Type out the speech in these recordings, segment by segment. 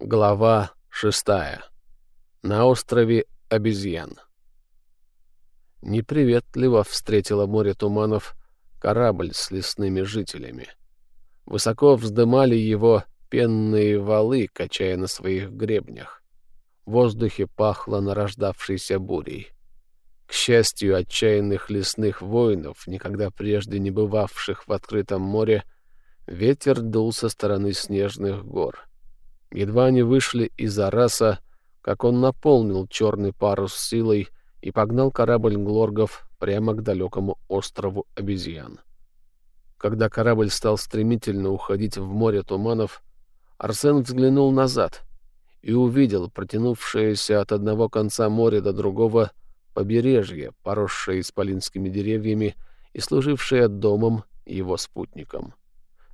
Глава шестая. На острове обезьян. Неприветливо встретило море туманов корабль с лесными жителями. Высоко вздымали его пенные валы, качая на своих гребнях. В воздухе пахло нарождавшейся бурей. К счастью, отчаянных лесных воинов, никогда прежде не бывавших в открытом море, ветер дул со стороны снежных гор — Едва они вышли из Араса, как он наполнил черный парус силой и погнал корабль Глоргов прямо к далекому острову обезьян. Когда корабль стал стремительно уходить в море туманов, Арсен взглянул назад и увидел протянувшееся от одного конца моря до другого побережье, поросшее исполинскими деревьями и служившее домом его спутникам.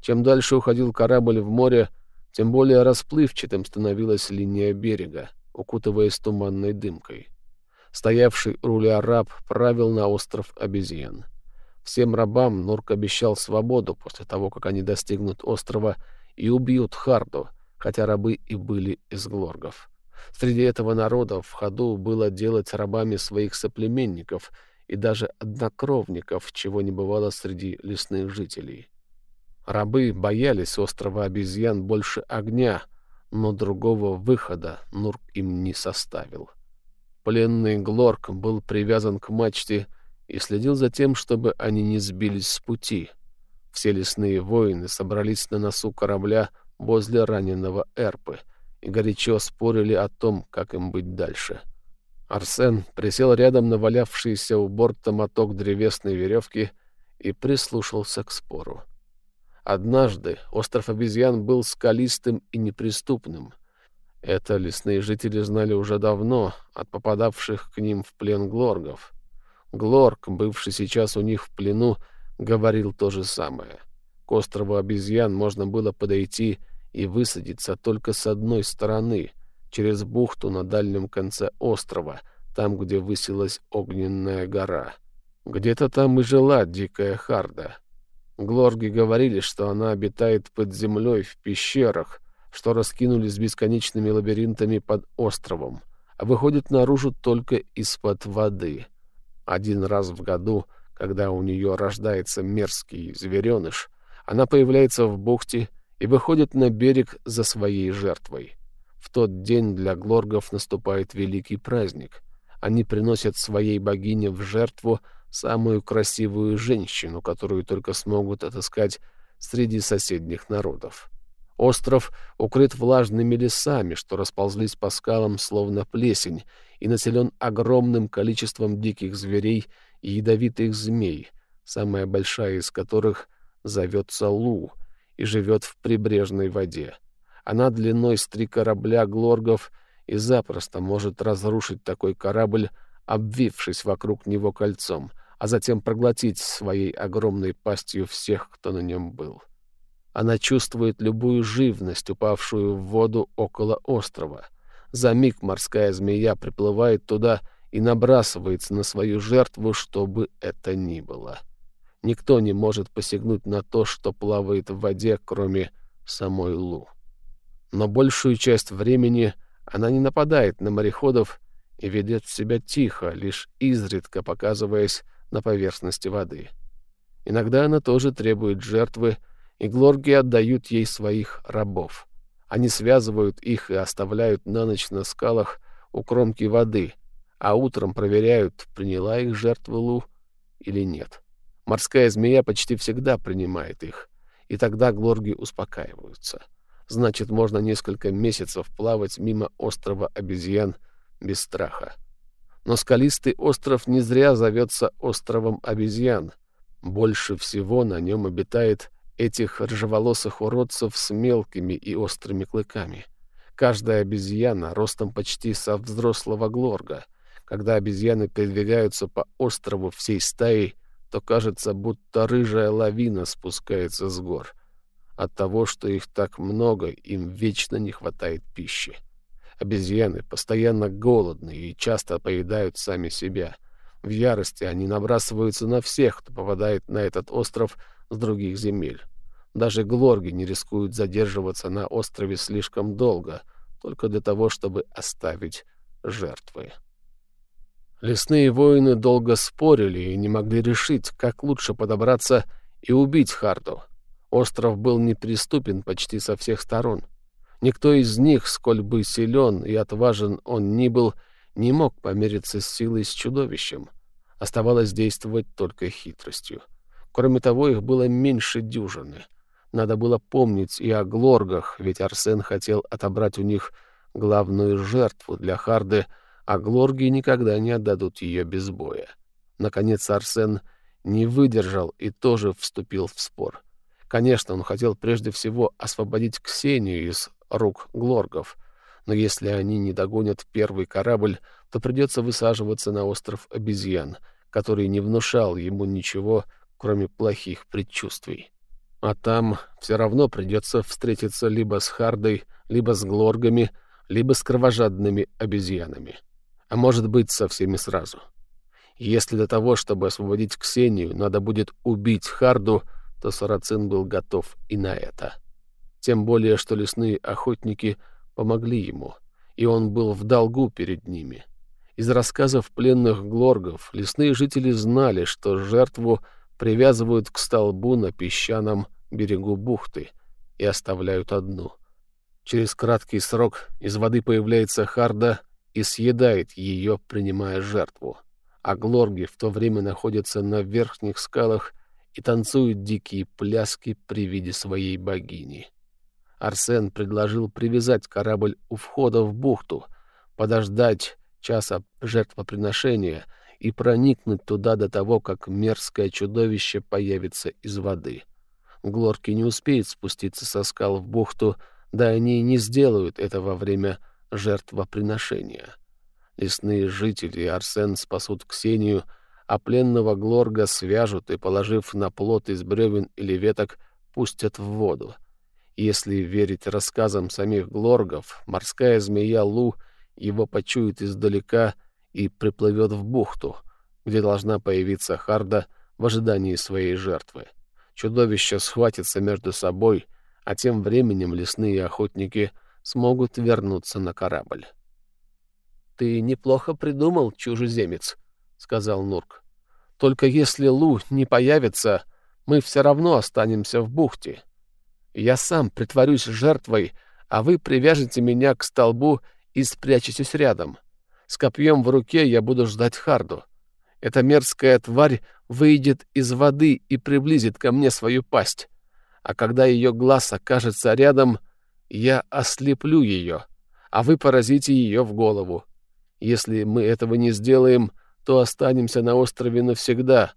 Чем дальше уходил корабль в море, тем более расплывчатым становилась линия берега, укутываясь туманной дымкой. Стоявший у руля раб правил на остров обезьян. Всем рабам Нурк обещал свободу после того, как они достигнут острова и убьют Харду, хотя рабы и были из глоргов. Среди этого народа в ходу было делать рабами своих соплеменников и даже однокровников, чего не бывало среди лесных жителей. Рабы боялись острова обезьян больше огня, но другого выхода Нурк им не составил. Пленный Глорк был привязан к мачте и следил за тем, чтобы они не сбились с пути. Все лесные воины собрались на носу корабля возле раненого Эрпы и горячо спорили о том, как им быть дальше. Арсен присел рядом на валявшийся у борта моток древесной веревки и прислушался к спору. Однажды остров обезьян был скалистым и неприступным. Это лесные жители знали уже давно от попадавших к ним в плен глоргов. Глорг, бывший сейчас у них в плену, говорил то же самое. К острову обезьян можно было подойти и высадиться только с одной стороны, через бухту на дальнем конце острова, там, где высилась огненная гора. Где-то там и жила дикая Харда. Глорги говорили, что она обитает под землей в пещерах, что раскинулись бесконечными лабиринтами под островом, а выходит наружу только из-под воды. Один раз в году, когда у нее рождается мерзкий звереныш, она появляется в бухте и выходит на берег за своей жертвой. В тот день для глоргов наступает великий праздник. Они приносят своей богине в жертву самую красивую женщину, которую только смогут отыскать среди соседних народов. Остров укрыт влажными лесами, что расползлись по скалам словно плесень, и населен огромным количеством диких зверей и ядовитых змей, самая большая из которых зовется Лу и живет в прибрежной воде. Она длиной с три корабля глоргов и запросто может разрушить такой корабль, обвившись вокруг него кольцом — а затем проглотить своей огромной пастью всех, кто на нем был. Она чувствует любую живность, упавшую в воду около острова. За миг морская змея приплывает туда и набрасывается на свою жертву, что бы это ни было. Никто не может посягнуть на то, что плавает в воде, кроме самой Лу. Но большую часть времени она не нападает на мореходов и ведет себя тихо, лишь изредка показываясь на поверхности воды. Иногда она тоже требует жертвы, и глорги отдают ей своих рабов. Они связывают их и оставляют на ночь на скалах у кромки воды, а утром проверяют, приняла их жертва Лу или нет. Морская змея почти всегда принимает их, и тогда глорги успокаиваются. Значит, можно несколько месяцев плавать мимо острова обезьян без страха. Но скалистый остров не зря зовется островом обезьян. Больше всего на нем обитает этих рыжеволосых уродцев с мелкими и острыми клыками. Каждая обезьяна ростом почти со взрослого глорга. Когда обезьяны передвигаются по острову всей стаей, то кажется, будто рыжая лавина спускается с гор. От того, что их так много, им вечно не хватает пищи. Обезьяны постоянно голодны и часто поедают сами себя. В ярости они набрасываются на всех, кто попадает на этот остров с других земель. Даже глорги не рискуют задерживаться на острове слишком долго, только для того, чтобы оставить жертвы. Лесные воины долго спорили и не могли решить, как лучше подобраться и убить Харду. Остров был неприступен почти со всех сторон. Никто из них, сколь бы силен и отважен он ни был, не мог помериться с силой с чудовищем. Оставалось действовать только хитростью. Кроме того, их было меньше дюжины. Надо было помнить и о глоргах, ведь Арсен хотел отобрать у них главную жертву для Харды, а глорги никогда не отдадут ее без боя. Наконец Арсен не выдержал и тоже вступил в спор. Конечно, он хотел прежде всего освободить Ксению из рук глоргов, но если они не догонят первый корабль, то придется высаживаться на остров обезьян, который не внушал ему ничего, кроме плохих предчувствий. А там все равно придется встретиться либо с Хардой, либо с Глоргами, либо с кровожадными обезьянами. А может быть, со всеми сразу. Если для того, чтобы освободить Ксению, надо будет убить Харду, то Сарацин был готов и на это. Тем более, что лесные охотники помогли ему, и он был в долгу перед ними. Из рассказов пленных глоргов лесные жители знали, что жертву привязывают к столбу на песчаном берегу бухты и оставляют одну. Через краткий срок из воды появляется Харда и съедает ее, принимая жертву. А глорги в то время находятся на верхних скалах и танцуют дикие пляски при виде своей богини. Арсен предложил привязать корабль у входа в бухту, подождать часа жертвоприношения и проникнуть туда до того, как мерзкое чудовище появится из воды. Глорки не успеют спуститься со скал в бухту, да они не сделают это во время жертвоприношения. Лесные жители Арсен спасут Ксению, а пленного Глорга свяжут и, положив на плот из бревен или веток, пустят в воду. Если верить рассказам самих Глоргов, морская змея Лу его почует издалека и приплывет в бухту, где должна появиться Харда в ожидании своей жертвы. Чудовища схватятся между собой, а тем временем лесные охотники смогут вернуться на корабль. «Ты неплохо придумал, чужеземец», — сказал Нурк. «Только если Лу не появится, мы все равно останемся в бухте. Я сам притворюсь жертвой, а вы привяжете меня к столбу и спрячетесь рядом. С копьем в руке я буду ждать Харду. Эта мерзкая тварь выйдет из воды и приблизит ко мне свою пасть. А когда ее глаз окажется рядом, я ослеплю ее, а вы поразите ее в голову. Если мы этого не сделаем, то останемся на острове навсегда.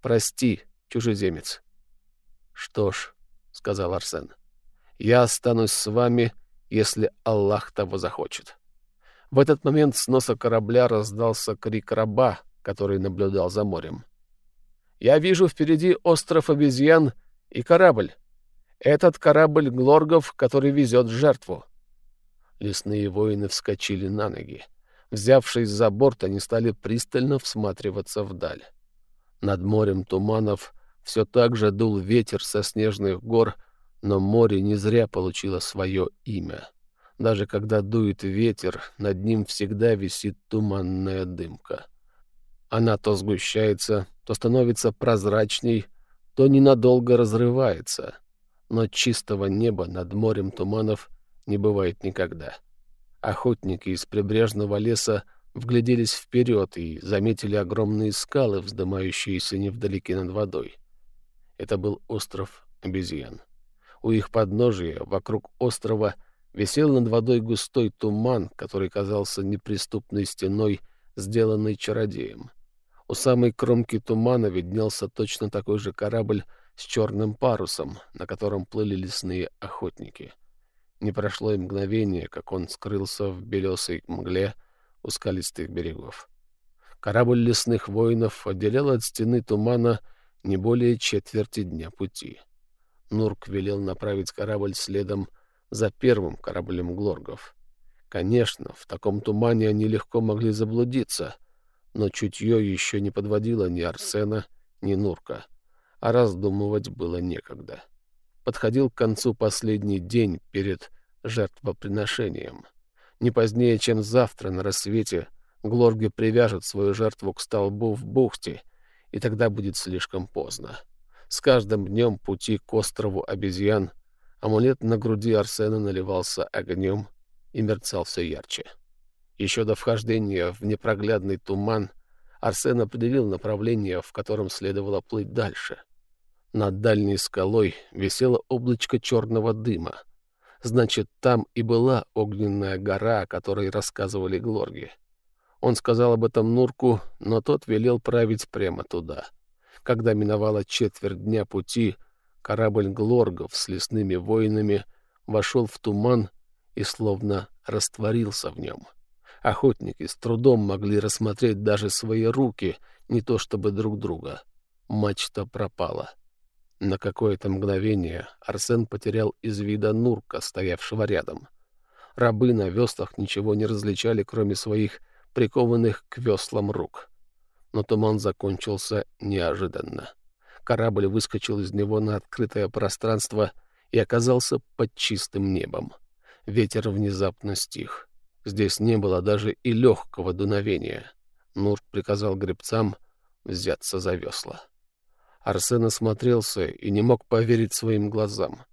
Прости, чужеземец. — Что ж, — сказал Арсен, — я останусь с вами, если Аллах того захочет. В этот момент с носа корабля раздался крик раба, который наблюдал за морем. «Я вижу впереди остров обезьян и корабль. Этот корабль Глоргов, который везет жертву». Лесные воины вскочили на ноги. Взявшись за борт, они стали пристально всматриваться вдаль. Над морем туманов все так же дул ветер со снежных гор, но море не зря получило свое имя. Даже когда дует ветер, над ним всегда висит туманная дымка. Она то сгущается, то становится прозрачней, то ненадолго разрывается. Но чистого неба над морем туманов не бывает никогда. Охотники из прибрежного леса вгляделись вперед и заметили огромные скалы, вздымающиеся невдалеке над водой. Это был остров обезьян. У их подножия, вокруг острова, висел над водой густой туман, который казался неприступной стеной, сделанной чародеем. У самой кромки тумана виднелся точно такой же корабль с черным парусом, на котором плыли лесные охотники. Не прошло и мгновение, как он скрылся в белесой мгле у скалистых берегов. Корабль лесных воинов отделял от стены тумана не более четверти дня пути. Нурк велел направить корабль следом за первым кораблем Глоргов. Конечно, в таком тумане они легко могли заблудиться, но чутье еще не подводило ни Арсена, ни Нурка, а раздумывать было некогда. Подходил к концу последний день перед жертвоприношением. Не позднее, чем завтра на рассвете, Глорги привяжет свою жертву к столбу в бухте, и тогда будет слишком поздно. С каждым днем пути к острову обезьян амулет на груди Арсена наливался огнем и мерцал все ярче. Еще до вхождения в непроглядный туман Арсен определил направление, в котором следовало плыть дальше. Над дальней скалой висело облачко черного дыма. Значит, там и была огненная гора, о которой рассказывали Глорги. Он сказал об этом Нурку, но тот велел править прямо туда. Когда миновала четверть дня пути, корабль Глоргов с лесными воинами вошел в туман и словно растворился в нем. Охотники с трудом могли рассмотреть даже свои руки, не то чтобы друг друга. Мачта пропала. На какое-то мгновение Арсен потерял из вида Нурка, стоявшего рядом. Рабы на веслах ничего не различали, кроме своих прикованных к веслам рук. Но туман закончился неожиданно. Корабль выскочил из него на открытое пространство и оказался под чистым небом. Ветер внезапно стих. Здесь не было даже и легкого дуновения. Нур приказал гребцам взяться за весла. Арсен осмотрелся и не мог поверить своим глазам.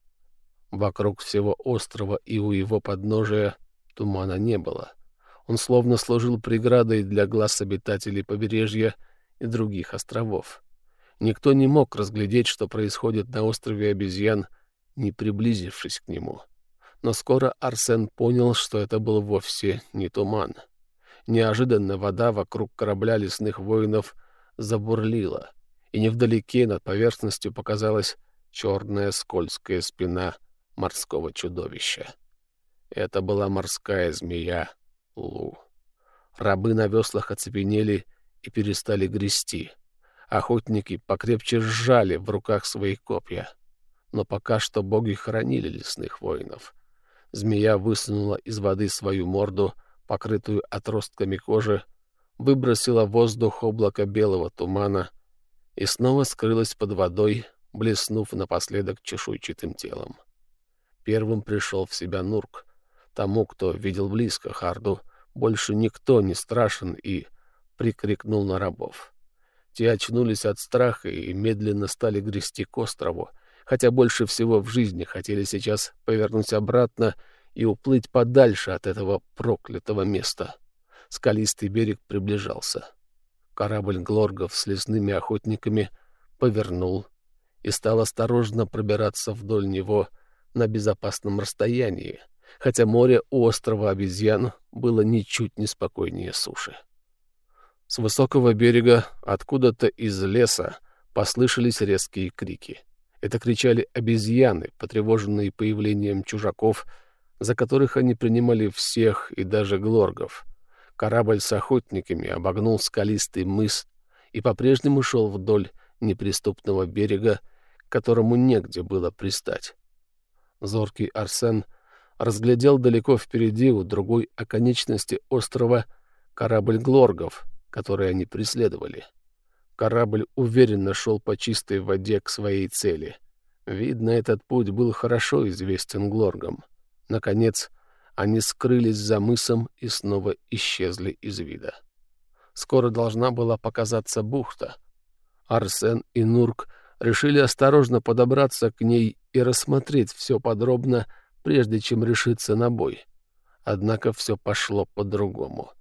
Вокруг всего острова и у его подножия тумана не было. Он словно служил преградой для глаз обитателей побережья и других островов. Никто не мог разглядеть, что происходит на острове обезьян, не приблизившись к нему. Но скоро Арсен понял, что это был вовсе не туман. Неожиданно вода вокруг корабля лесных воинов забурлила, и невдалеке над поверхностью показалась черная скользкая спина морского чудовища. Это была морская змея Лу. Рабы на веслах оцепенели и перестали грести. Охотники покрепче сжали в руках свои копья. Но пока что боги хоронили лесных воинов. Змея высунула из воды свою морду, покрытую отростками кожи, выбросила в воздух облако белого тумана и снова скрылась под водой, блеснув напоследок чешуйчатым телом. Первым пришел в себя Нурк. Тому, кто видел близко Харду, больше никто не страшен и прикрикнул на рабов. Те очнулись от страха и медленно стали грести к острову, хотя больше всего в жизни хотели сейчас повернуть обратно и уплыть подальше от этого проклятого места. Скалистый берег приближался. Корабль Глоргов с лесными охотниками повернул и стал осторожно пробираться вдоль него на безопасном расстоянии, хотя море у острова обезьян было ничуть не спокойнее суши. С высокого берега, откуда-то из леса, послышались резкие крики. Это кричали обезьяны, потревоженные появлением чужаков, за которых они принимали всех и даже глоргов. Корабль с охотниками обогнул скалистый мыс и по-прежнему шел вдоль неприступного берега, которому негде было пристать. Зоркий Арсен разглядел далеко впереди у другой оконечности острова корабль Глоргов, который они преследовали. Корабль уверенно шел по чистой воде к своей цели. Видно, этот путь был хорошо известен Глоргам. Наконец, они скрылись за мысом и снова исчезли из вида. Скоро должна была показаться бухта. Арсен и Нурк решили осторожно подобраться к ней и рассмотреть все подробно, прежде чем решиться на бой. Однако все пошло по-другому.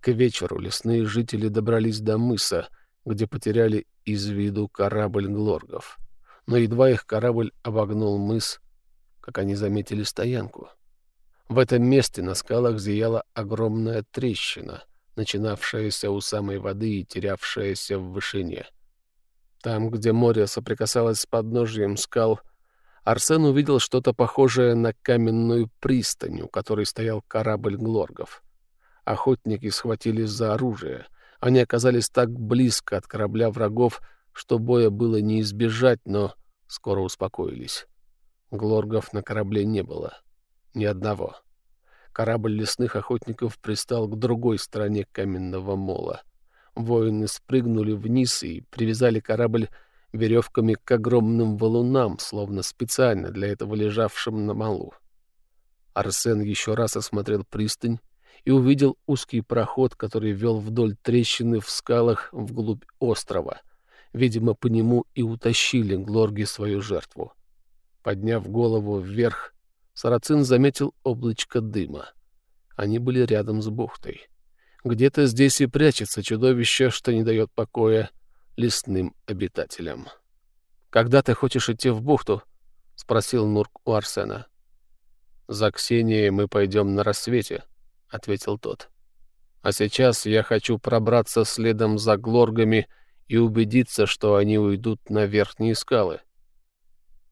К вечеру лесные жители добрались до мыса, где потеряли из виду корабль Глоргов. Но едва их корабль обогнул мыс, как они заметили стоянку. В этом месте на скалах зияла огромная трещина, начинавшаяся у самой воды и терявшаяся в вышине. Там, где море соприкасалось с подножием скал, Арсен увидел что-то похожее на каменную пристань, у которой стоял корабль Глоргов. Охотники схватились за оружие. Они оказались так близко от корабля врагов, что боя было не избежать, но скоро успокоились. Глоргов на корабле не было. Ни одного. Корабль лесных охотников пристал к другой стороне каменного мола. Воины спрыгнули вниз и привязали корабль веревками к огромным валунам, словно специально для этого лежавшим на малу. Арсен еще раз осмотрел пристань и увидел узкий проход, который вел вдоль трещины в скалах вглубь острова. Видимо, по нему и утащили глорги свою жертву. Подняв голову вверх, Сарацин заметил облачко дыма. Они были рядом с бухтой. Где-то здесь и прячется чудовище, что не дает покоя лесным обитателям. «Когда ты хочешь идти в бухту?» — спросил Нурк у Арсена. «За Ксенией мы пойдем на рассвете», — ответил тот. «А сейчас я хочу пробраться следом за глоргами и убедиться, что они уйдут на верхние скалы».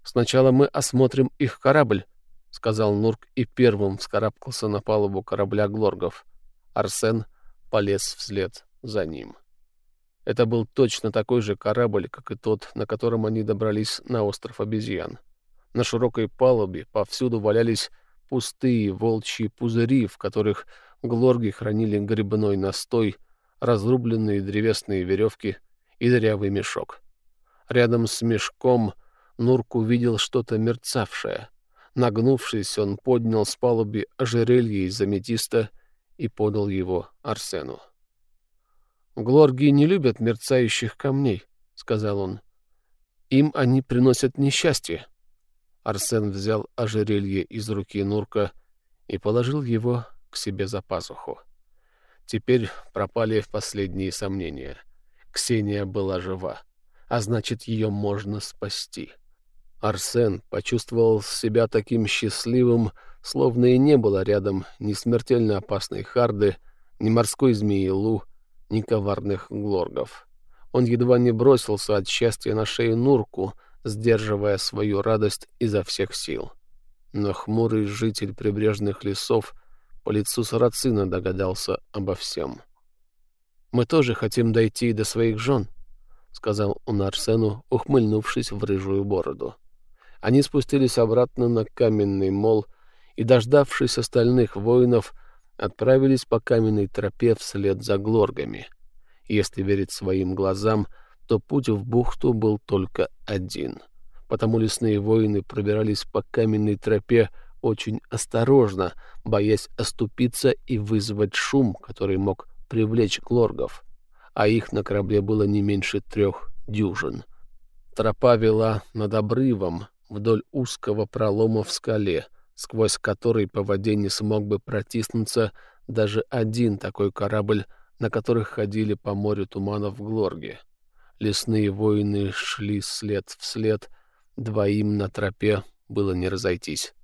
«Сначала мы осмотрим их корабль», — сказал Нурк и первым вскарабкался на палубу корабля глоргов. Арсен полез вслед за ним. Это был точно такой же корабль, как и тот, на котором они добрались на остров обезьян. На широкой палубе повсюду валялись пустые волчьи пузыри, в которых глорги хранили грибной настой, разрубленные древесные веревки и дырявый мешок. Рядом с мешком Нурк увидел что-то мерцавшее. Нагнувшись, он поднял с палуби ожерелье из аметиста и подал его Арсену. «Глорги не любят мерцающих камней», — сказал он. «Им они приносят несчастье». Арсен взял ожерелье из руки Нурка и положил его к себе за пазуху. Теперь пропали последние сомнения. Ксения была жива, а значит, ее можно спасти. Арсен почувствовал себя таким счастливым, словно и не было рядом ни смертельно опасной Харды, ни морской змеи Лу, ни коварных глоргов. Он едва не бросился от счастья на шею Нурку — сдерживая свою радость изо всех сил. Но хмурый житель прибрежных лесов по лицу Сарацина догадался обо всем. «Мы тоже хотим дойти до своих жен», — сказал он Арсену, ухмыльнувшись в рыжую бороду. Они спустились обратно на каменный мол и, дождавшись остальных воинов, отправились по каменной тропе вслед за глоргами. Если верить своим глазам — то путь в бухту был только один. Потому лесные воины пробирались по каменной тропе очень осторожно, боясь оступиться и вызвать шум, который мог привлечь глоргов. А их на корабле было не меньше трех дюжин. Тропа вела над обрывом вдоль узкого пролома в скале, сквозь который по воде не смог бы протиснуться даже один такой корабль, на которых ходили по морю туманов в Глорге. Лесные воины шли след в след, двоим на тропе было не разойтись.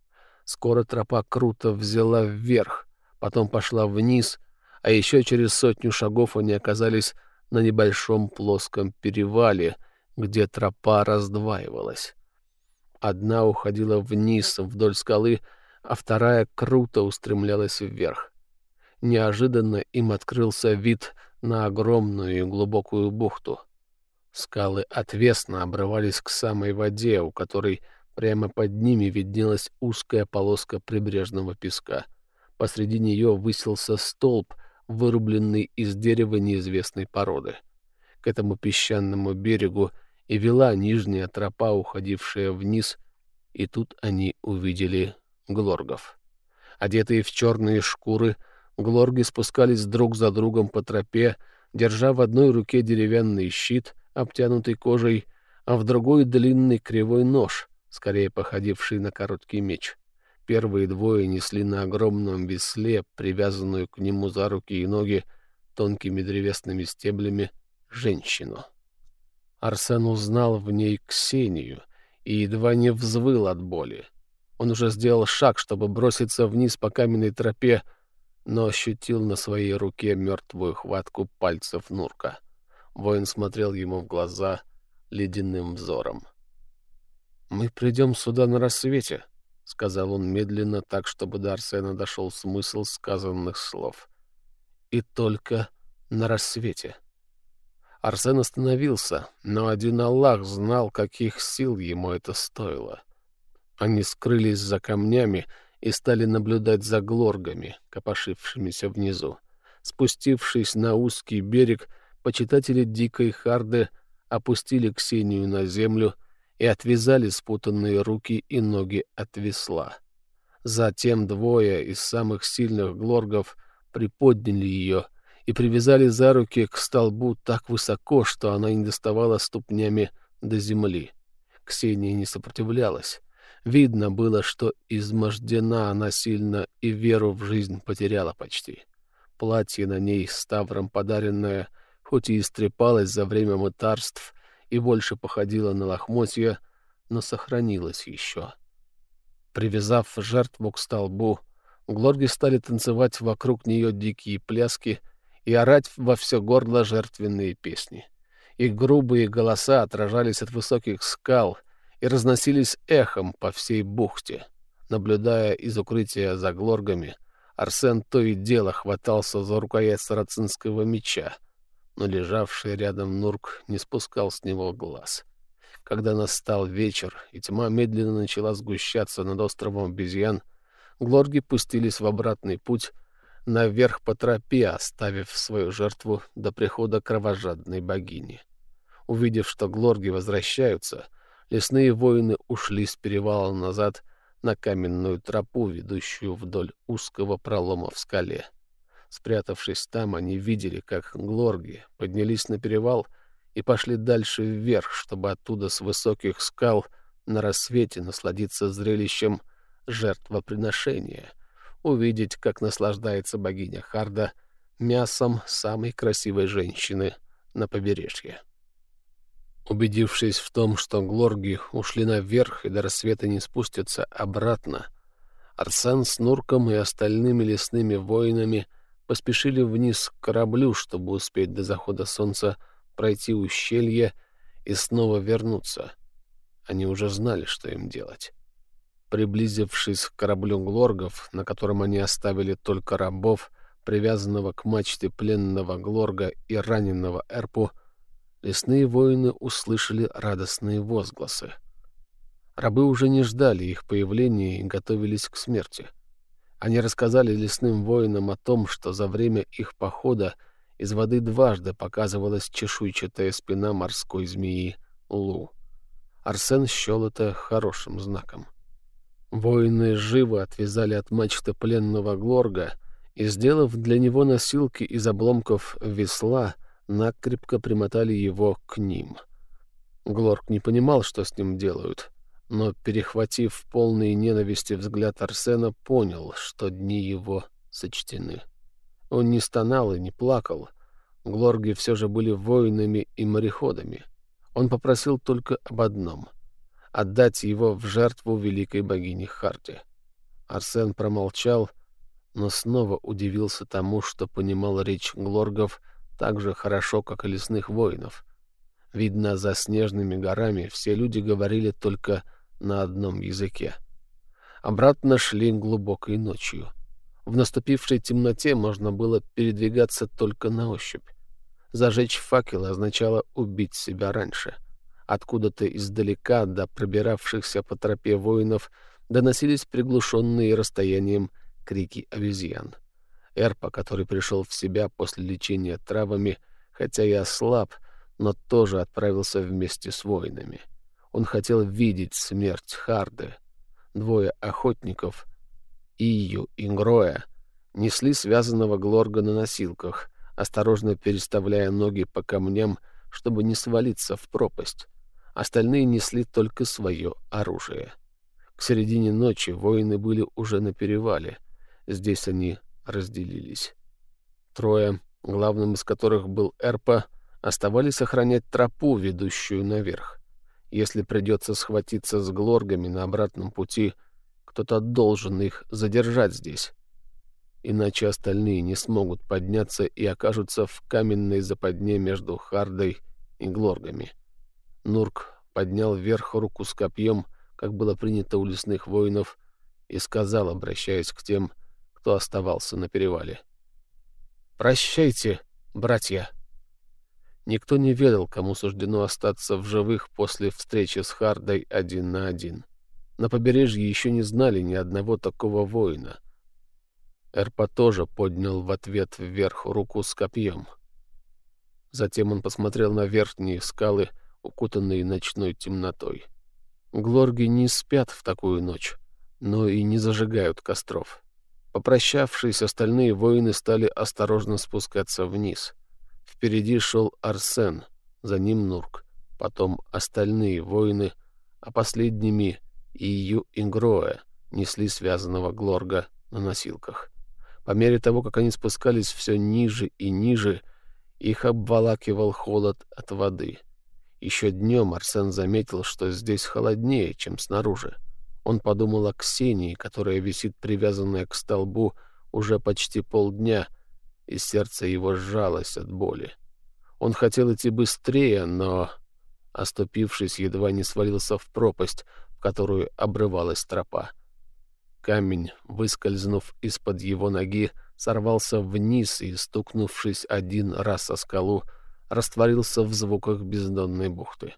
Скоро тропа круто взяла вверх, потом пошла вниз, а еще через сотню шагов они оказались на небольшом плоском перевале, где тропа раздваивалась. Одна уходила вниз вдоль скалы, а вторая круто устремлялась вверх. Неожиданно им открылся вид на огромную и глубокую бухту — Скалы отвесно обрывались к самой воде, у которой прямо под ними виднелась узкая полоска прибрежного песка. Посреди нее высился столб, вырубленный из дерева неизвестной породы. К этому песчаному берегу и вела нижняя тропа, уходившая вниз, и тут они увидели глоргов. Одетые в черные шкуры, глорги спускались друг за другом по тропе, держа в одной руке деревянный щит — обтянутый кожей, а в другой длинный кривой нож, скорее походивший на короткий меч. Первые двое несли на огромном весле, привязанную к нему за руки и ноги тонкими древесными стеблями, женщину. Арсен узнал в ней Ксению и едва не взвыл от боли. Он уже сделал шаг, чтобы броситься вниз по каменной тропе, но ощутил на своей руке мертвую хватку пальцев Нурка. Воин смотрел ему в глаза ледяным взором. «Мы придем сюда на рассвете», — сказал он медленно, так, чтобы до Арсена дошел смысл сказанных слов. «И только на рассвете». Арсен остановился, но один Аллах знал, каких сил ему это стоило. Они скрылись за камнями и стали наблюдать за глоргами, копошившимися внизу. Спустившись на узкий берег, почитатели Дикой Харды опустили Ксению на землю и отвязали спутанные руки и ноги от весла. Затем двое из самых сильных глоргов приподняли ее и привязали за руки к столбу так высоко, что она не доставала ступнями до земли. Ксения не сопротивлялась. Видно было, что измождена она сильно и веру в жизнь потеряла почти. Платье на ней ставром подаренное, хоть и истрепалось за время мытарств и больше походило на лохмотья, но сохранилось еще. Привязав жертву к столбу, Глорги стали танцевать вокруг нее дикие пляски и орать во все горло жертвенные песни. Их грубые голоса отражались от высоких скал и разносились эхом по всей бухте. Наблюдая из укрытия за глоргами, Арсен то и дело хватался за рукоять сарацинского меча, но лежавший рядом Нурк не спускал с него глаз. Когда настал вечер, и тьма медленно начала сгущаться над островом обезьян, глорги пустились в обратный путь наверх по тропе, оставив свою жертву до прихода кровожадной богини. Увидев, что глорги возвращаются, лесные воины ушли с перевала назад на каменную тропу, ведущую вдоль узкого пролома в скале. Спрятавшись там, они видели, как глорги поднялись на перевал и пошли дальше вверх, чтобы оттуда с высоких скал на рассвете насладиться зрелищем жертвоприношения — увидеть, как наслаждается богиня Харда мясом самой красивой женщины на побережье. Убедившись в том, что глорги ушли наверх и до рассвета не спустятся обратно, Арсен с Нурком и остальными лесными воинами поспешили вниз к кораблю, чтобы успеть до захода солнца пройти ущелье и снова вернуться. Они уже знали, что им делать. Приблизившись к кораблю Глоргов, на котором они оставили только рабов, привязанного к мачте пленного Глорга и раненого Эрпу, лесные воины услышали радостные возгласы. Рабы уже не ждали их появления и готовились к смерти. Они рассказали лесным воинам о том, что за время их похода из воды дважды показывалась чешуйчатая спина морской змеи Лу. Арсен счел это хорошим знаком. Воины живо отвязали от мачты пленного Глорга и, сделав для него носилки из обломков весла, накрепко примотали его к ним. Глорг не понимал, что с ним делают, но, перехватив полный ненависти взгляд Арсена, понял, что дни его сочтены. Он не стонал и не плакал. Глорги все же были воинами и мореходами. Он попросил только об одном — отдать его в жертву великой богине Харти. Арсен промолчал, но снова удивился тому, что понимал речь глоргов так же хорошо, как и лесных воинов. Видно, за снежными горами все люди говорили только на одном языке. Обратно шли глубокой ночью. В наступившей темноте можно было передвигаться только на ощупь. Зажечь факел означало убить себя раньше — Откуда-то издалека до пробиравшихся по тропе воинов доносились приглушенные расстоянием крики обезьян. Эрпа, который пришел в себя после лечения травами, хотя и ослаб, но тоже отправился вместе с воинами. Он хотел видеть смерть Харды. Двое охотников, Ию и Гроя, несли связанного Глорга на носилках, осторожно переставляя ноги по камням, чтобы не свалиться в пропасть. Остальные несли только свое оружие. К середине ночи воины были уже на перевале. Здесь они разделились. Трое, главным из которых был Эрпа, оставались охранять тропу, ведущую наверх. Если придется схватиться с глоргами на обратном пути, кто-то должен их задержать здесь. Иначе остальные не смогут подняться и окажутся в каменной западне между Хардой и глоргами. Нурк поднял вверх руку с копьем, как было принято у лесных воинов, и сказал, обращаясь к тем, кто оставался на перевале. «Прощайте, братья!» Никто не ведал, кому суждено остаться в живых после встречи с Хардой один на один. На побережье еще не знали ни одного такого воина. Эрпа тоже поднял в ответ вверх руку с копьем. Затем он посмотрел на верхние скалы — укутанные ночной темнотой. Глорги не спят в такую ночь, но и не зажигают костров. Попрощавшись, остальные воины стали осторожно спускаться вниз. Впереди шел Арсен, за ним Нурк, потом остальные воины, а последними Ию и Гроя несли связанного Глорга на носилках. По мере того, как они спускались все ниже и ниже, их обволакивал холод от воды. Еще днем Арсен заметил, что здесь холоднее, чем снаружи. Он подумал о Ксении, которая висит привязанная к столбу уже почти полдня, и сердце его сжалось от боли. Он хотел идти быстрее, но, оступившись, едва не свалился в пропасть, в которую обрывалась тропа. Камень, выскользнув из-под его ноги, сорвался вниз и, стукнувшись один раз о скалу, растворился в звуках бездонной бухты.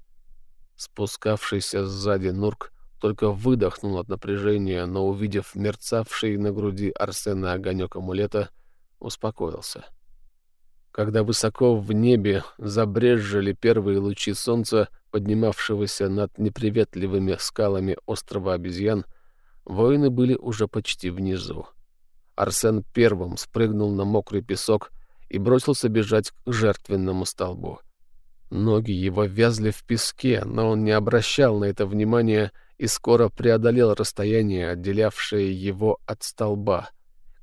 Спускавшийся сзади Нурк только выдохнул от напряжения, но, увидев мерцавший на груди Арсена огонек амулета, успокоился. Когда высоко в небе забрезжили первые лучи солнца, поднимавшегося над неприветливыми скалами острова обезьян, воины были уже почти внизу. Арсен первым спрыгнул на мокрый песок и бросился бежать к жертвенному столбу. Ноги его вязли в песке, но он не обращал на это внимания и скоро преодолел расстояние, отделявшее его от столба.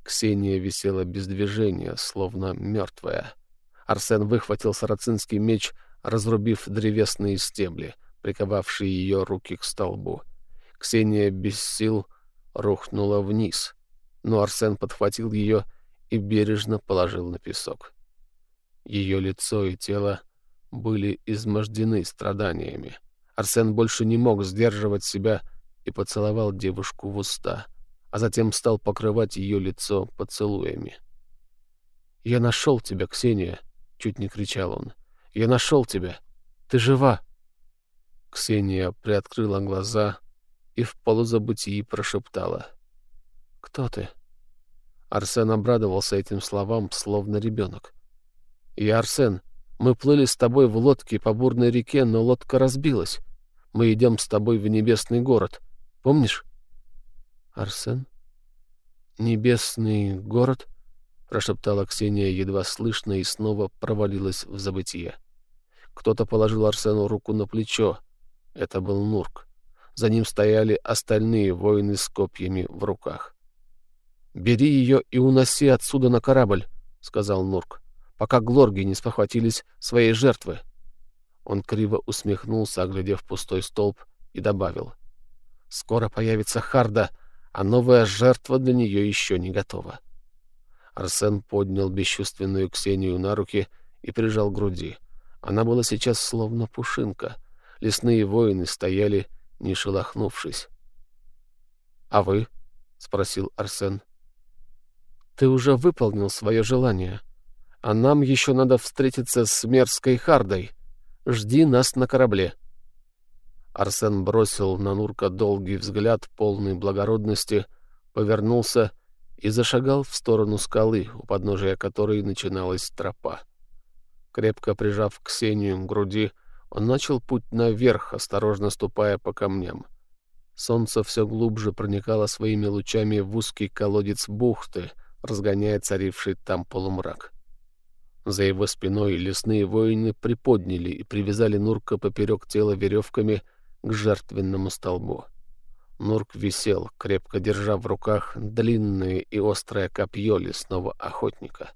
Ксения висела без движения, словно мертвая. Арсен выхватил сарацинский меч, разрубив древесные стебли, приковавшие ее руки к столбу. Ксения без сил рухнула вниз, но Арсен подхватил ее и бережно положил на песок. Ее лицо и тело были измождены страданиями. Арсен больше не мог сдерживать себя и поцеловал девушку в уста, а затем стал покрывать ее лицо поцелуями. «Я нашел тебя, Ксения!» — чуть не кричал он. «Я нашел тебя! Ты жива!» Ксения приоткрыла глаза и в полузабытии прошептала. «Кто ты?» Арсен обрадовался этим словам, словно ребенок. «Я Арсен. Мы плыли с тобой в лодке по бурной реке, но лодка разбилась. Мы идем с тобой в небесный город. Помнишь?» «Арсен? Небесный город?» — прошептала Ксения едва слышно и снова провалилась в забытие. Кто-то положил Арсену руку на плечо. Это был Нурк. За ним стояли остальные воины с копьями в руках. «Бери ее и уноси отсюда на корабль», — сказал Нурк, «пока глорги не спохватились своей жертвы». Он криво усмехнулся, оглядев пустой столб, и добавил. «Скоро появится Харда, а новая жертва для нее еще не готова». Арсен поднял бесчувственную Ксению на руки и прижал к груди. Она была сейчас словно пушинка. Лесные воины стояли, не шелохнувшись. «А вы?» — спросил Арсен. Ты уже выполнил свое желание. А нам еще надо встретиться с мерзкой Хардой. Жди нас на корабле». Арсен бросил на Нурка долгий взгляд, полный благородности, повернулся и зашагал в сторону скалы, у подножия которой начиналась тропа. Крепко прижав Ксению к груди, он начал путь наверх, осторожно ступая по камням. Солнце все глубже проникало своими лучами в узкий колодец бухты, разгоняя царивший там полумрак. За его спиной лесные воины приподняли и привязали Нурка поперек тела веревками к жертвенному столбу. Нурк висел, крепко держа в руках длинное и острое копье лесного охотника.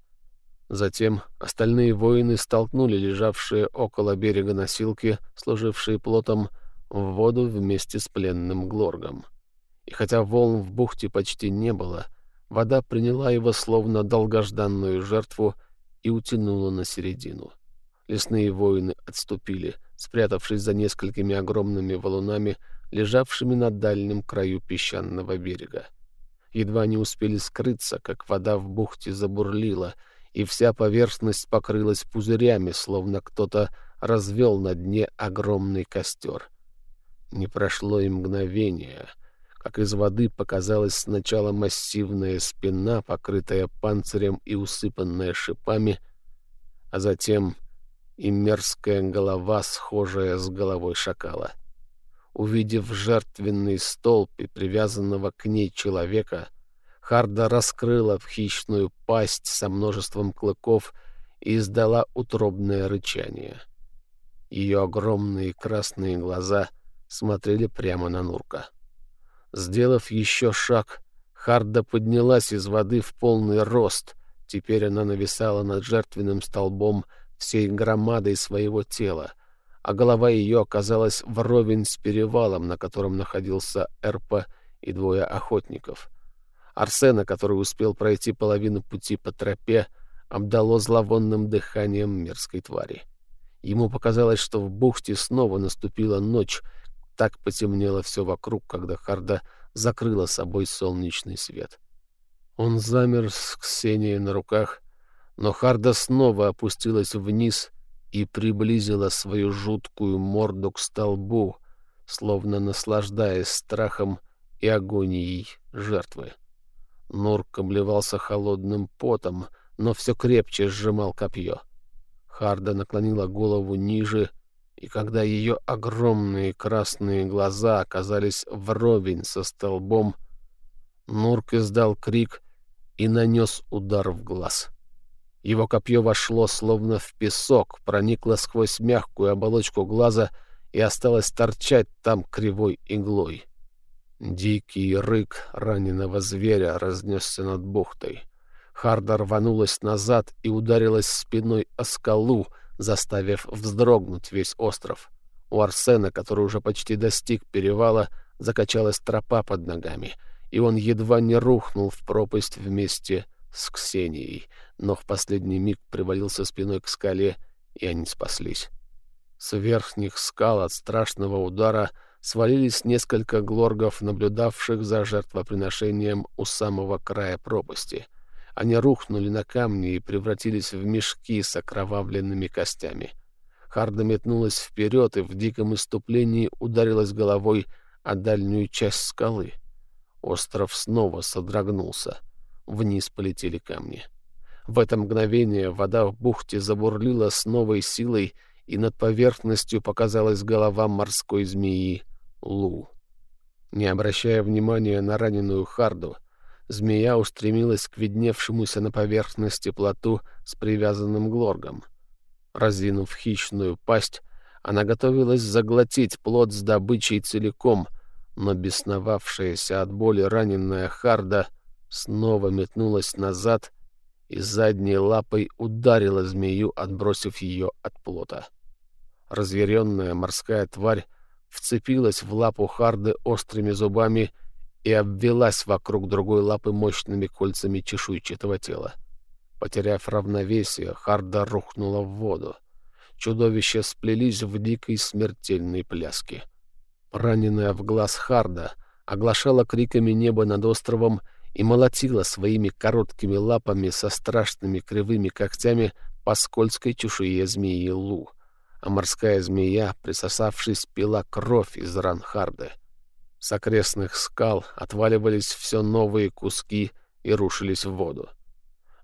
Затем остальные воины столкнули лежавшие около берега носилки, служившие плотом, в воду вместе с пленным Глоргом. И хотя волн в бухте почти не было, Вода приняла его словно долгожданную жертву и утянула на середину. Лесные воины отступили, спрятавшись за несколькими огромными валунами, лежавшими на дальнем краю песчаного берега. Едва не успели скрыться, как вода в бухте забурлила, и вся поверхность покрылась пузырями, словно кто-то развел на дне огромный костер. Не прошло и мгновения — как из воды показалась сначала массивная спина, покрытая панцирем и усыпанная шипами, а затем и мерзкая голова, схожая с головой шакала. Увидев жертвенный столб и привязанного к ней человека, Харда раскрыла в хищную пасть со множеством клыков и издала утробное рычание. Ее огромные красные глаза смотрели прямо на Нурка. Сделав еще шаг, Харда поднялась из воды в полный рост. Теперь она нависала над жертвенным столбом всей громадой своего тела, а голова ее оказалась вровень с перевалом, на котором находился Эрпа и двое охотников. Арсена, который успел пройти половину пути по тропе, обдало зловонным дыханием мерзкой твари. Ему показалось, что в бухте снова наступила ночь, так потемнело все вокруг, когда Харда закрыла собой солнечный свет. Он замер с Ксенией на руках, но Харда снова опустилась вниз и приблизила свою жуткую морду к столбу, словно наслаждаясь страхом и агонией жертвы. Нурк обливался холодным потом, но все крепче сжимал копье. Харда наклонила голову ниже и когда ее огромные красные глаза оказались вровень со столбом, Нурк издал крик и нанес удар в глаз. Его копье вошло словно в песок, проникло сквозь мягкую оболочку глаза и осталось торчать там кривой иглой. Дикий рык раненого зверя разнесся над бухтой. Харда рванулась назад и ударилась спиной о скалу, заставив вздрогнуть весь остров. У Арсена, который уже почти достиг перевала, закачалась тропа под ногами, и он едва не рухнул в пропасть вместе с Ксенией, но в последний миг привалился спиной к скале, и они спаслись. С верхних скал от страшного удара свалились несколько глоргов, наблюдавших за жертвоприношением у самого края пропасти — они рухнули на камни и превратились в мешки с окровавленными костями. Харда метнулась вперед и в диком иступлении ударилась головой о дальнюю часть скалы. Остров снова содрогнулся. Вниз полетели камни. В это мгновение вода в бухте забурлила с новой силой, и над поверхностью показалась голова морской змеи Лу. Не обращая внимания на раненую Харду, змея устремилась к видневшемуся на поверхности плоту с привязанным глоргом. Разинув хищную пасть, она готовилась заглотить плод с добычей целиком, но бесновавшаяся от боли раненая Харда снова метнулась назад и задней лапой ударила змею, отбросив ее от плота. Разъяренная морская тварь вцепилась в лапу Харды острыми зубами и обвелась вокруг другой лапы мощными кольцами чешуйчатого тела. Потеряв равновесие, Харда рухнула в воду. Чудовища сплелись в дикой смертельной пляске. Раненая в глаз Харда оглашала криками небо над островом и молотила своими короткими лапами со страшными кривыми когтями по скользкой чешуе змеи Лу, а морская змея, присосавшись, пила кровь из ран Харды. С окрестных скал отваливались все новые куски и рушились в воду.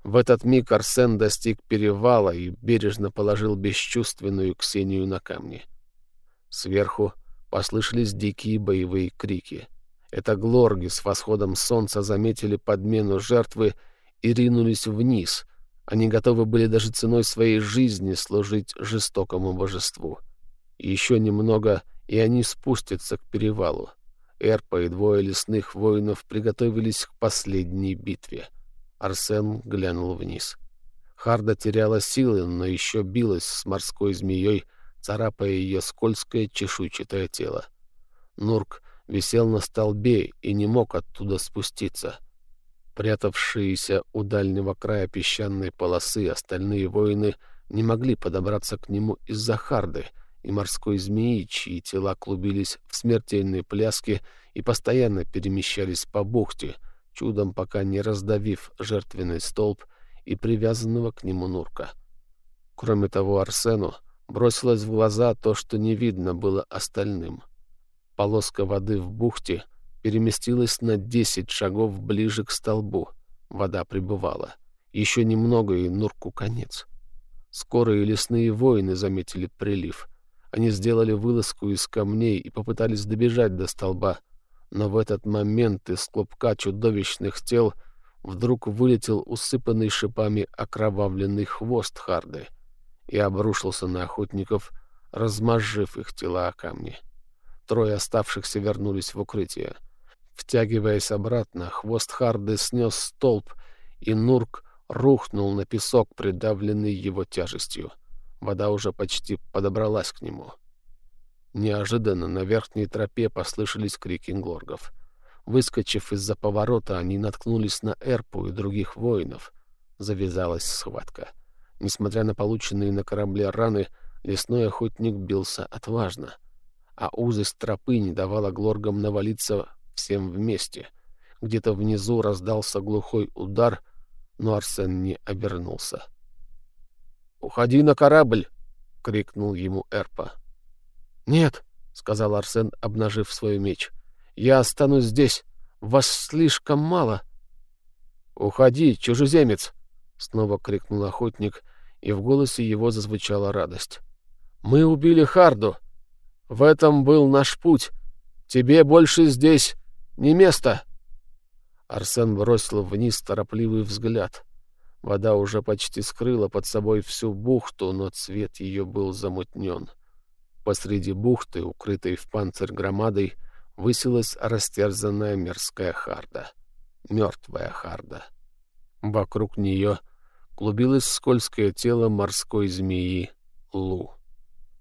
В этот миг Арсен достиг перевала и бережно положил бесчувственную Ксению на камни. Сверху послышались дикие боевые крики. Это глорги с восходом солнца заметили подмену жертвы и ринулись вниз. Они готовы были даже ценой своей жизни служить жестокому божеству. еще немного, и они спустятся к перевалу. Эрпа и двое лесных воинов приготовились к последней битве. Арсен глянул вниз. Харда теряла силы, но еще билась с морской змеей, царапая ее скользкое чешуйчатое тело. Нурк висел на столбе и не мог оттуда спуститься. Прятавшиеся у дальнего края песчаной полосы остальные воины не могли подобраться к нему из-за Харды — и морской змеи, чьи тела клубились в смертельной пляске и постоянно перемещались по бухте, чудом пока не раздавив жертвенный столб и привязанного к нему Нурка. Кроме того, Арсену бросилось в глаза то, что не видно было остальным. Полоска воды в бухте переместилась на десять шагов ближе к столбу. Вода прибывала. Еще немного, и Нурку конец. Скоро и лесные воины заметили прилив — они сделали вылазку из камней и попытались добежать до столба, но в этот момент из клубка чудовищных тел вдруг вылетел усыпанный шипами окровавленный хвост Харды и обрушился на охотников, размозжив их тела о камни. Трое оставшихся вернулись в укрытие. Втягиваясь обратно, хвост Харды снес столб, и Нурк рухнул на песок, придавленный его тяжестью. Вода уже почти подобралась к нему. Неожиданно на верхней тропе послышались крики глоргов. Выскочив из-за поворота, они наткнулись на Эрпу и других воинов. Завязалась схватка. Несмотря на полученные на корабле раны, лесной охотник бился отважно. А узость тропы не давала глоргам навалиться всем вместе. Где-то внизу раздался глухой удар, но Арсен не обернулся. «Уходи на корабль!» — крикнул ему Эрпа. «Нет», — сказал Арсен, обнажив свой меч. «Я останусь здесь. Вас слишком мало». «Уходи, чужеземец!» — снова крикнул охотник, и в голосе его зазвучала радость. «Мы убили Харду. В этом был наш путь. Тебе больше здесь не место!» Арсен бросил вниз торопливый взгляд. Вода уже почти скрыла под собой всю бухту, но цвет ее был замутнен. Посреди бухты, укрытой в панцирь громадой, высилась растерзанная мирская харда. Мертвая харда. Вокруг нее клубилось скользкое тело морской змеи Лу.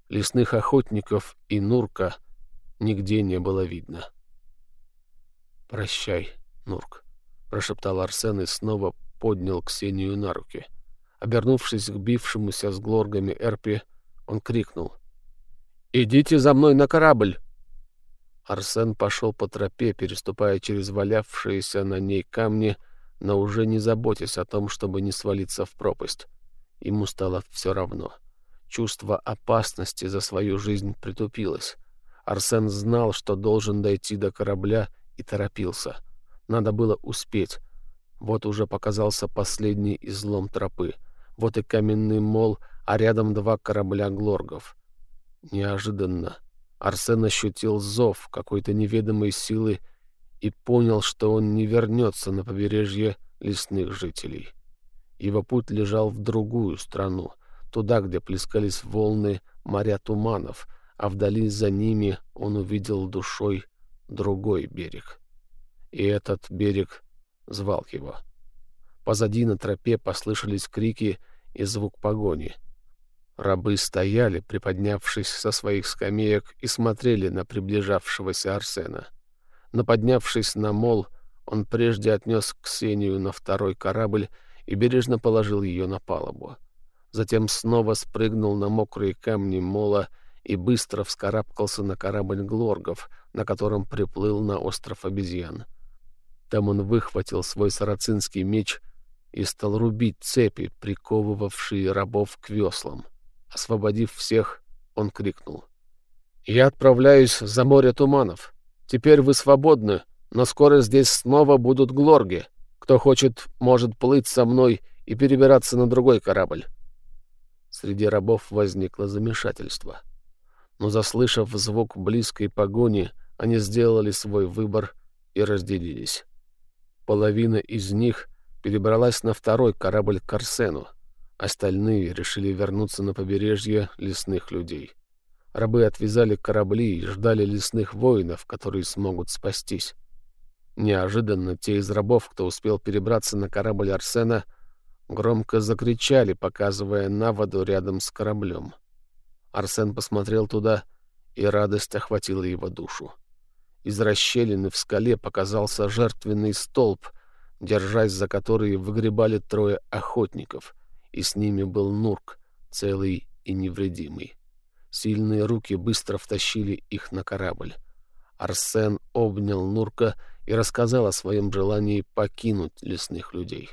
Лесных охотников и Нурка нигде не было видно. «Прощай, Нурк», — прошептал Арсен и снова поднял Ксению на руки. Обернувшись к бившемуся с глоргами Эрпе, он крикнул. «Идите за мной на корабль!» Арсен пошел по тропе, переступая через валявшиеся на ней камни, но уже не заботясь о том, чтобы не свалиться в пропасть. Ему стало все равно. Чувство опасности за свою жизнь притупилось. Арсен знал, что должен дойти до корабля, и торопился. Надо было успеть. Вот уже показался последний излом тропы. Вот и каменный мол, а рядом два корабля глоргов. Неожиданно Арсен ощутил зов какой-то неведомой силы и понял, что он не вернется на побережье лесных жителей. Его путь лежал в другую страну, туда, где плескались волны моря туманов, а вдали за ними он увидел душой другой берег. И этот берег звал его. Позади на тропе послышались крики и звук погони — Рабы стояли, приподнявшись со своих скамеек, и смотрели на приближавшегося Арсена. Но поднявшись на мол, он прежде отнес Ксению на второй корабль и бережно положил ее на палубу. Затем снова спрыгнул на мокрые камни мола и быстро вскарабкался на корабль Глоргов, на котором приплыл на остров обезьян. Там он выхватил свой сарацинский меч и стал рубить цепи, приковывавшие рабов к веслам. Освободив всех, он крикнул. «Я отправляюсь за море туманов. Теперь вы свободны, но скоро здесь снова будут глорги. Кто хочет, может плыть со мной и перебираться на другой корабль». Среди рабов возникло замешательство. Но, заслышав звук близкой погони, они сделали свой выбор и разделились. Половина из них перебралась на второй корабль к Арсену, Остальные решили вернуться на побережье лесных людей. Рабы отвязали корабли и ждали лесных воинов, которые смогут спастись. Неожиданно те из рабов, кто успел перебраться на корабль Арсена, громко закричали, показывая на воду рядом с кораблем. Арсен посмотрел туда, и радость охватила его душу. Из расщелины в скале показался жертвенный столб, держась за который выгребали трое охотников — и с ними был Нурк, целый и невредимый. Сильные руки быстро втащили их на корабль. Арсен обнял Нурка и рассказал о своем желании покинуть лесных людей.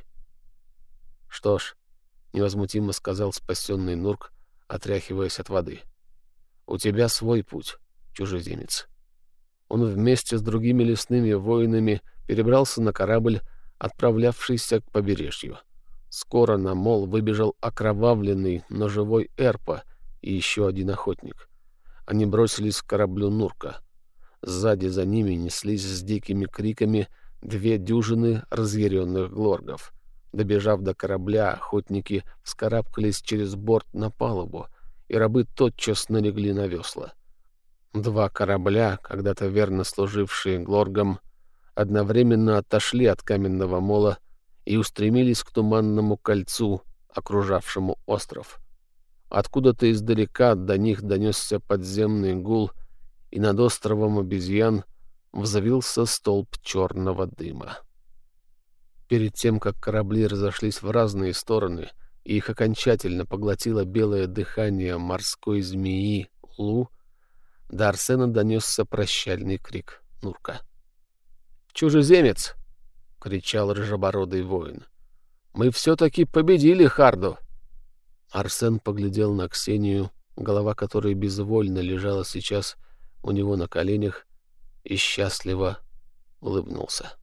«Что ж», — невозмутимо сказал спасенный Нурк, отряхиваясь от воды, — «у тебя свой путь, чужеземец». Он вместе с другими лесными воинами перебрался на корабль, отправлявшийся к побережью. Скоро на мол выбежал окровавленный, но живой Эрпа и еще один охотник. Они бросились к кораблю Нурка. Сзади за ними неслись с дикими криками две дюжины разъяренных глоргов. Добежав до корабля, охотники скарабкались через борт на палубу, и рабы тотчас налегли на весла. Два корабля, когда-то верно служившие глоргам, одновременно отошли от каменного мола и устремились к туманному кольцу, окружавшему остров. Откуда-то издалека до них донесся подземный гул, и над островом обезьян взвился столб черного дыма. Перед тем, как корабли разошлись в разные стороны, и их окончательно поглотило белое дыхание морской змеи Лу, до Арсена донесся прощальный крик Нурка. «Чужеземец!» — кричал рыжебородый воин. «Мы все-таки победили Харду!» Арсен поглядел на Ксению, голова которой безвольно лежала сейчас у него на коленях, и счастливо улыбнулся.